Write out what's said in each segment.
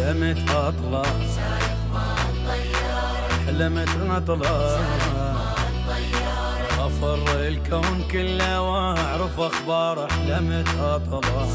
حلمت اطلع حلمت اطلع أفر الكون كله وأعرف أخبار. حلمت اطلع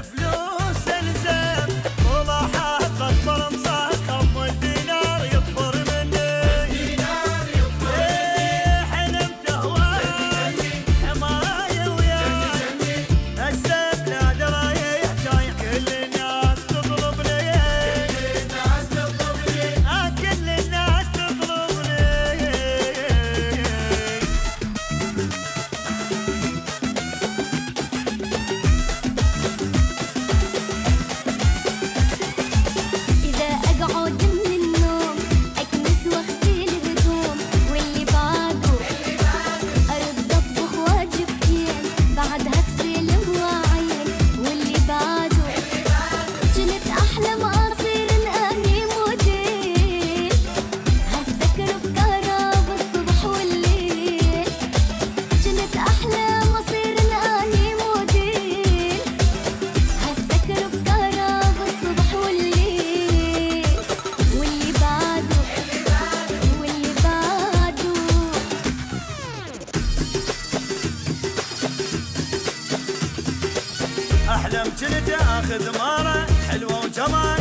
love. احلم كنت أخذ ماره حلوة وجمال.